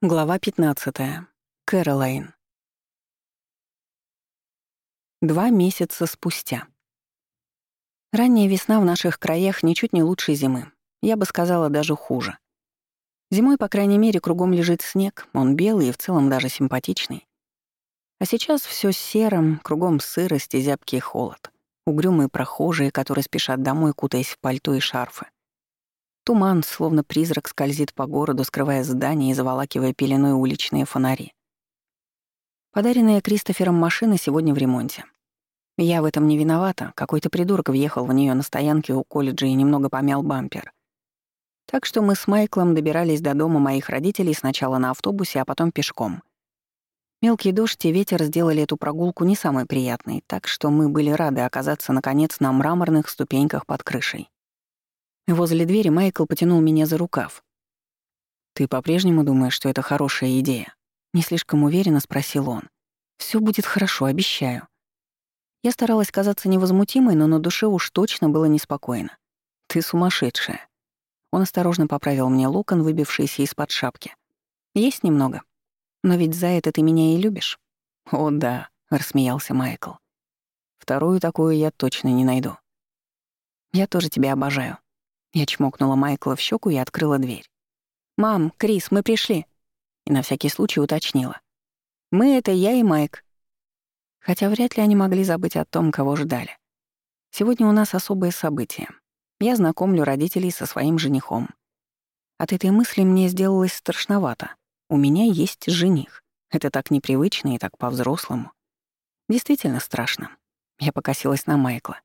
Глава 15. Кэролайн. Два месяца спустя. Ранняя весна в наших краях ничуть не лучше зимы. Я бы сказала, даже хуже. Зимой, по крайней мере, кругом лежит снег, он белый и в целом даже симпатичный. А сейчас все серым, кругом сырость и зябкий холод. Угрюмые прохожие, которые спешат домой, кутаясь в пальто и шарфы. Туман, словно призрак, скользит по городу, скрывая здания и заволакивая пеленой уличные фонари. Подаренная Кристофером машина сегодня в ремонте. Я в этом не виновата, какой-то придурок въехал в нее на стоянке у колледжа и немного помял бампер. Так что мы с Майклом добирались до дома моих родителей сначала на автобусе, а потом пешком. Мелкий дождь и ветер сделали эту прогулку не самой приятной, так что мы были рады оказаться, наконец, на мраморных ступеньках под крышей. Возле двери Майкл потянул меня за рукав. «Ты по-прежнему думаешь, что это хорошая идея?» Не слишком уверенно спросил он. Все будет хорошо, обещаю». Я старалась казаться невозмутимой, но на душе уж точно было неспокойно. «Ты сумасшедшая». Он осторожно поправил мне локон, выбившийся из-под шапки. «Есть немного. Но ведь за это ты меня и любишь». «О, да», — рассмеялся Майкл. «Вторую такую я точно не найду». «Я тоже тебя обожаю», я чмокнула Майкла в щеку и открыла дверь. «Мам, Крис, мы пришли!» И на всякий случай уточнила. «Мы — это я и Майк». Хотя вряд ли они могли забыть о том, кого ждали. Сегодня у нас особое событие. Я знакомлю родителей со своим женихом. От этой мысли мне сделалось страшновато. У меня есть жених. Это так непривычно и так по-взрослому. Действительно страшно. Я покосилась на Майкла.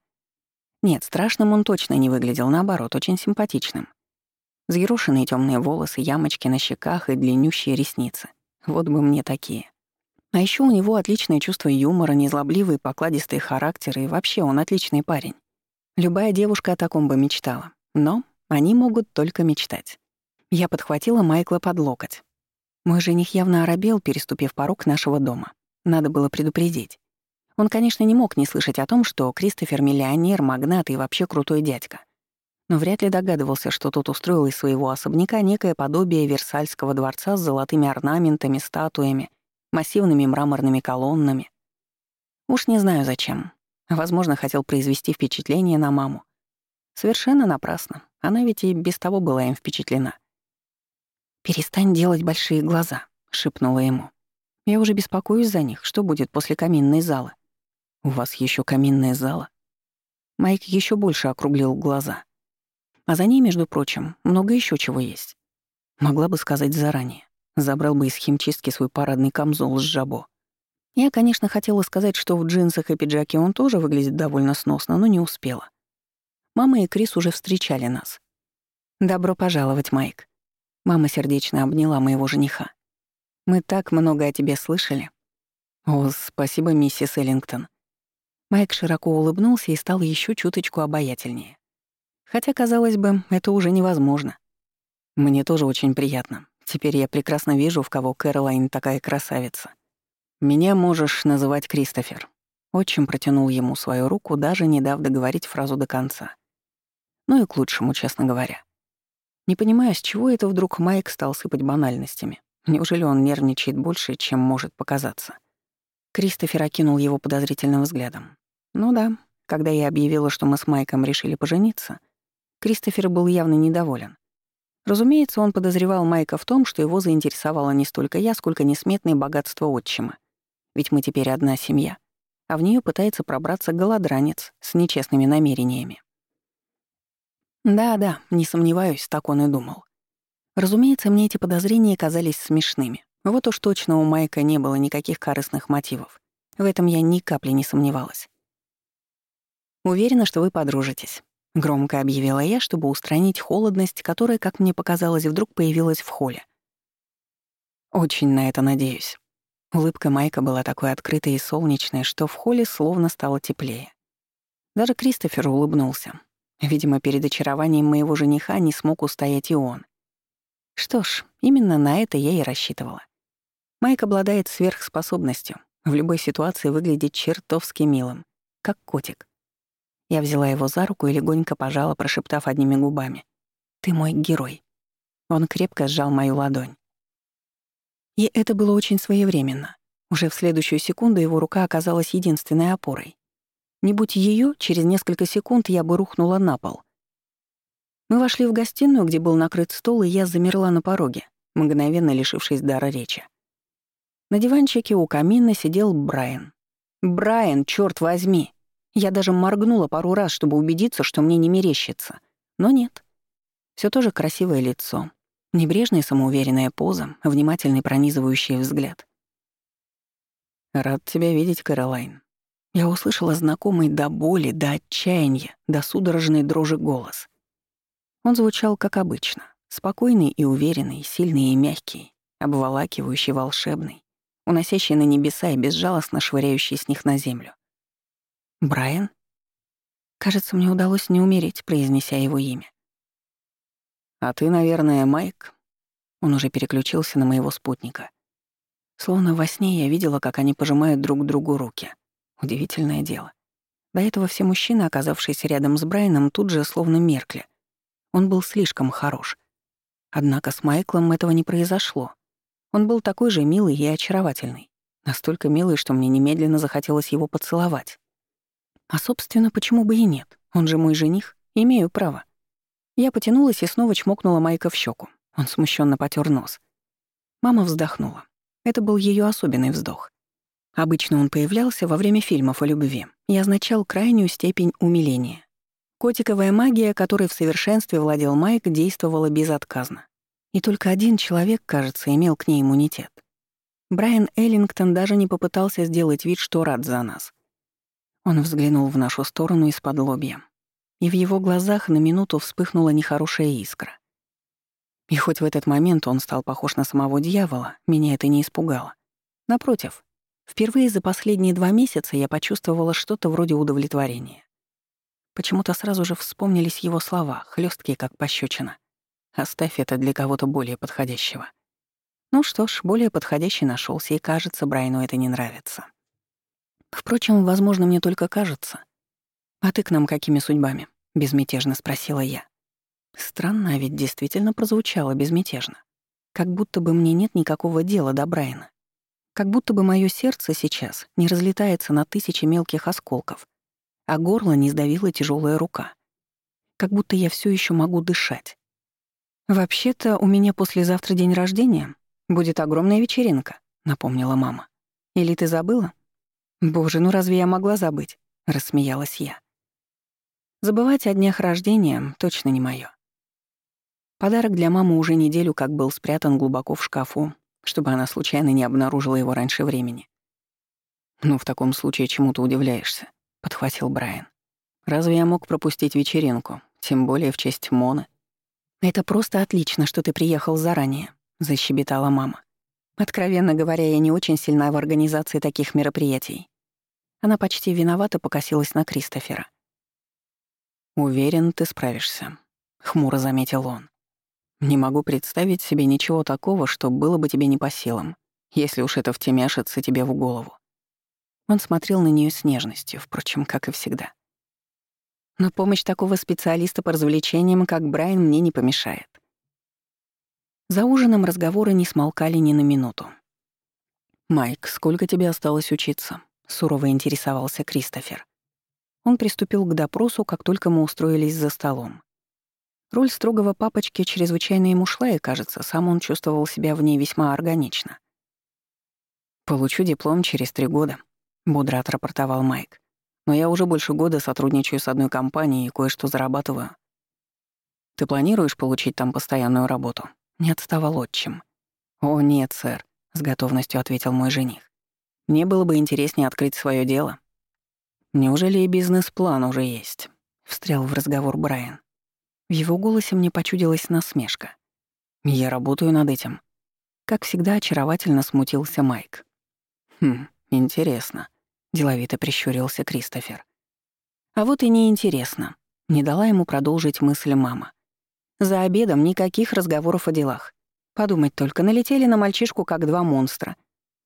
Нет, страшным он точно не выглядел, наоборот, очень симпатичным. Взъерошенные темные волосы, ямочки на щеках и длиннющие ресницы. Вот бы мне такие. А еще у него отличное чувство юмора, незлобливый, покладистый характер, и вообще он отличный парень. Любая девушка о таком бы мечтала. Но они могут только мечтать. Я подхватила Майкла под локоть. Мой жених явно оробел, переступив порог нашего дома. Надо было предупредить. Он, конечно, не мог не слышать о том, что Кристофер — миллионер, магнат и вообще крутой дядька. Но вряд ли догадывался, что тот устроил из своего особняка некое подобие Версальского дворца с золотыми орнаментами, статуями, массивными мраморными колоннами. Уж не знаю зачем. Возможно, хотел произвести впечатление на маму. Совершенно напрасно. Она ведь и без того была им впечатлена. «Перестань делать большие глаза», — шепнула ему. «Я уже беспокоюсь за них. Что будет после каминной залы?» «У вас еще каминная зала?» Майк еще больше округлил глаза. А за ней, между прочим, много еще чего есть. Могла бы сказать заранее. Забрал бы из химчистки свой парадный камзол с жабо. Я, конечно, хотела сказать, что в джинсах и пиджаке он тоже выглядит довольно сносно, но не успела. Мама и Крис уже встречали нас. «Добро пожаловать, Майк». Мама сердечно обняла моего жениха. «Мы так много о тебе слышали». «О, спасибо, миссис Эллингтон. Майк широко улыбнулся и стал еще чуточку обаятельнее. Хотя, казалось бы, это уже невозможно. Мне тоже очень приятно. Теперь я прекрасно вижу, в кого Кэролайн такая красавица. Меня можешь называть Кристофер. Отчим протянул ему свою руку, даже не дав договорить фразу до конца. Ну и к лучшему, честно говоря. Не понимая, с чего это вдруг Майк стал сыпать банальностями. Неужели он нервничает больше, чем может показаться? Кристофер окинул его подозрительным взглядом. Ну да, когда я объявила, что мы с Майком решили пожениться, Кристофер был явно недоволен. Разумеется, он подозревал Майка в том, что его заинтересовало не столько я, сколько несметное богатство отчима. Ведь мы теперь одна семья, а в нее пытается пробраться голодранец с нечестными намерениями. Да-да, не сомневаюсь, так он и думал. Разумеется, мне эти подозрения казались смешными. Вот уж точно у Майка не было никаких корыстных мотивов. В этом я ни капли не сомневалась. «Уверена, что вы подружитесь», — громко объявила я, чтобы устранить холодность, которая, как мне показалось, вдруг появилась в холле. «Очень на это надеюсь». Улыбка Майка была такой открытой и солнечной, что в холле словно стало теплее. Даже Кристофер улыбнулся. Видимо, перед очарованием моего жениха не смог устоять и он. Что ж, именно на это я и рассчитывала. Майк обладает сверхспособностью в любой ситуации выглядеть чертовски милым, как котик. Я взяла его за руку и легонько пожала, прошептав одними губами. «Ты мой герой». Он крепко сжал мою ладонь. И это было очень своевременно. Уже в следующую секунду его рука оказалась единственной опорой. Не будь ее, через несколько секунд я бы рухнула на пол. Мы вошли в гостиную, где был накрыт стол, и я замерла на пороге, мгновенно лишившись дара речи. На диванчике у камина сидел Брайан. «Брайан, черт возьми!» Я даже моргнула пару раз, чтобы убедиться, что мне не мерещится. Но нет. Все то же красивое лицо, небрежная самоуверенная поза, внимательный пронизывающий взгляд. «Рад тебя видеть, Каролайн». Я услышала знакомый до боли, до отчаяния, до судорожной дрожи голос. Он звучал как обычно, спокойный и уверенный, сильный и мягкий, обволакивающий, волшебный, уносящий на небеса и безжалостно швыряющий с них на землю. Брайан? Кажется, мне удалось не умереть, произнеся его имя. «А ты, наверное, Майк?» Он уже переключился на моего спутника. Словно во сне я видела, как они пожимают друг другу руки. Удивительное дело. До этого все мужчины, оказавшиеся рядом с Брайаном, тут же словно меркли. Он был слишком хорош. Однако с Майклом этого не произошло. Он был такой же милый и очаровательный. Настолько милый, что мне немедленно захотелось его поцеловать. А, собственно, почему бы и нет? Он же мой жених, имею право. Я потянулась и снова чмокнула Майка в щеку. Он смущенно потер нос. Мама вздохнула. Это был ее особенный вздох. Обычно он появлялся во время фильмов о любви и означал крайнюю степень умиления. Котиковая магия, которой в совершенстве владел Майк, действовала безотказно. И только один человек, кажется, имел к ней иммунитет. Брайан Эллингтон даже не попытался сделать вид, что рад за нас. Он взглянул в нашу сторону из-под лобья, и в его глазах на минуту вспыхнула нехорошая искра. И хоть в этот момент он стал похож на самого дьявола, меня это не испугало. Напротив, впервые за последние два месяца я почувствовала что-то вроде удовлетворения. Почему-то сразу же вспомнились его слова, хлесткие как пощечина. «Оставь это для кого-то более подходящего». Ну что ж, более подходящий нашелся, и кажется, Брайну это не нравится. Впрочем, возможно, мне только кажется. «А ты к нам какими судьбами?» — безмятежно спросила я. Странно, а ведь действительно прозвучало безмятежно. Как будто бы мне нет никакого дела до Брайана. Как будто бы мое сердце сейчас не разлетается на тысячи мелких осколков, а горло не сдавила тяжелая рука. Как будто я все еще могу дышать. «Вообще-то у меня послезавтра день рождения. Будет огромная вечеринка», — напомнила мама. «Или ты забыла?» «Боже, ну разве я могла забыть?» — рассмеялась я. Забывать о днях рождения точно не моё. Подарок для мамы уже неделю как был спрятан глубоко в шкафу, чтобы она случайно не обнаружила его раньше времени. «Ну, в таком случае чему ты удивляешься?» — подхватил Брайан. «Разве я мог пропустить вечеринку, тем более в честь Моны?» «Это просто отлично, что ты приехал заранее», — защебетала мама. «Откровенно говоря, я не очень сильна в организации таких мероприятий. Она почти виновато покосилась на Кристофера. «Уверен, ты справишься», — хмуро заметил он. «Не могу представить себе ничего такого, что было бы тебе не по силам, если уж это втемяшится тебе в голову». Он смотрел на нее с нежностью, впрочем, как и всегда. «Но помощь такого специалиста по развлечениям, как Брайан, мне не помешает». За ужином разговоры не смолкали ни на минуту. «Майк, сколько тебе осталось учиться?» — сурово интересовался Кристофер. Он приступил к допросу, как только мы устроились за столом. Роль строгого папочки чрезвычайно ему шла, и, кажется, сам он чувствовал себя в ней весьма органично. «Получу диплом через три года», — бодро отрапортовал Майк. «Но я уже больше года сотрудничаю с одной компанией и кое-что зарабатываю. Ты планируешь получить там постоянную работу?» Не отставал отчим. «О, нет, сэр», — с готовностью ответил мой жених. Мне было бы интереснее открыть свое дело. Неужели и бизнес-план уже есть? Встрял в разговор Брайан. В его голосе мне почудилась насмешка. Я работаю над этим. Как всегда, очаровательно смутился Майк. Хм, интересно. Деловито прищурился Кристофер. А вот и неинтересно. Не дала ему продолжить мысль мама. За обедом никаких разговоров о делах. Подумать только, налетели на мальчишку как два монстра.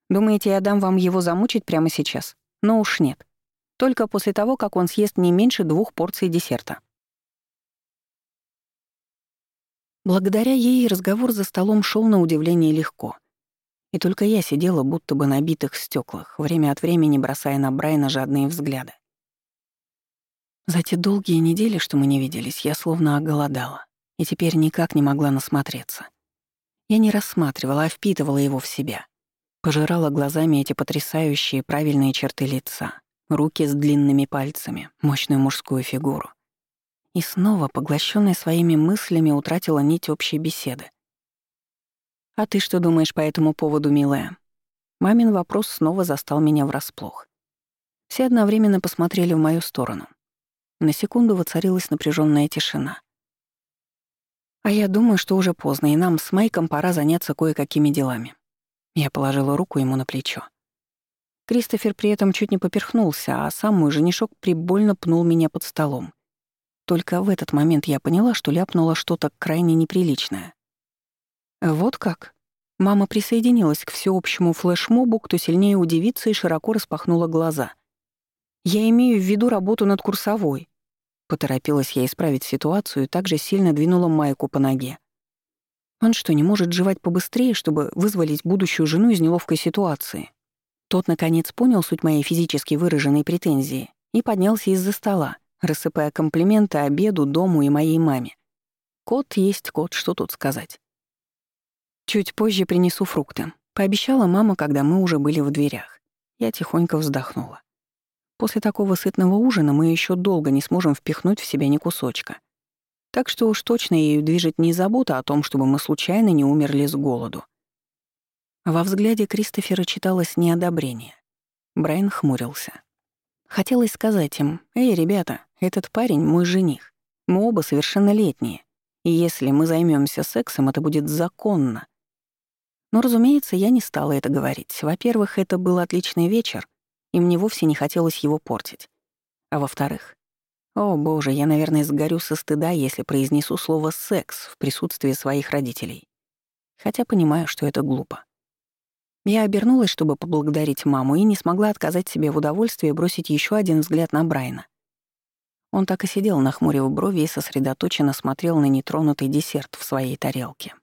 Думаете, я дам вам его замучить прямо сейчас? Но уж нет. Только после того, как он съест не меньше двух порций десерта. Благодаря ей разговор за столом шел на удивление легко. И только я сидела будто бы на битых стеклах, время от времени бросая на Брайна жадные взгляды. За те долгие недели, что мы не виделись, я словно оголодала и теперь никак не могла насмотреться. Я не рассматривала, а впитывала его в себя. Пожирала глазами эти потрясающие правильные черты лица, руки с длинными пальцами, мощную мужскую фигуру. И снова, поглощенная своими мыслями, утратила нить общей беседы. «А ты что думаешь по этому поводу, милая?» Мамин вопрос снова застал меня врасплох. Все одновременно посмотрели в мою сторону. На секунду воцарилась напряженная тишина. А я думаю, что уже поздно, и нам с Майком пора заняться кое-какими делами. Я положила руку ему на плечо. Кристофер при этом чуть не поперхнулся, а сам мой женишок прибольно пнул меня под столом. Только в этот момент я поняла, что ляпнула что-то крайне неприличное. Вот как? Мама присоединилась к всеобщему флешмобу, кто сильнее удивится и широко распахнула глаза. Я имею в виду работу над курсовой. Поторопилась я исправить ситуацию и также сильно двинула Майку по ноге. Он что, не может жевать побыстрее, чтобы вызволить будущую жену из неловкой ситуации? Тот, наконец, понял суть моей физически выраженной претензии и поднялся из-за стола, рассыпая комплименты обеду, дому и моей маме. Кот есть кот, что тут сказать. Чуть позже принесу фрукты. Пообещала мама, когда мы уже были в дверях. Я тихонько вздохнула. После такого сытного ужина мы еще долго не сможем впихнуть в себя ни кусочка. Так что уж точно ею движет не забота о том, чтобы мы случайно не умерли с голоду. Во взгляде Кристофера читалось неодобрение. Брайан хмурился. Хотелось сказать им, «Эй, ребята, этот парень — мой жених. Мы оба совершеннолетние. И если мы займемся сексом, это будет законно». Но, разумеется, я не стала это говорить. Во-первых, это был отличный вечер, и мне вовсе не хотелось его портить. А во-вторых, о боже, я, наверное, сгорю со стыда, если произнесу слово «секс» в присутствии своих родителей. Хотя понимаю, что это глупо. Я обернулась, чтобы поблагодарить маму, и не смогла отказать себе в удовольствии бросить еще один взгляд на Брайна. Он так и сидел, нахмурив брови и сосредоточенно смотрел на нетронутый десерт в своей тарелке.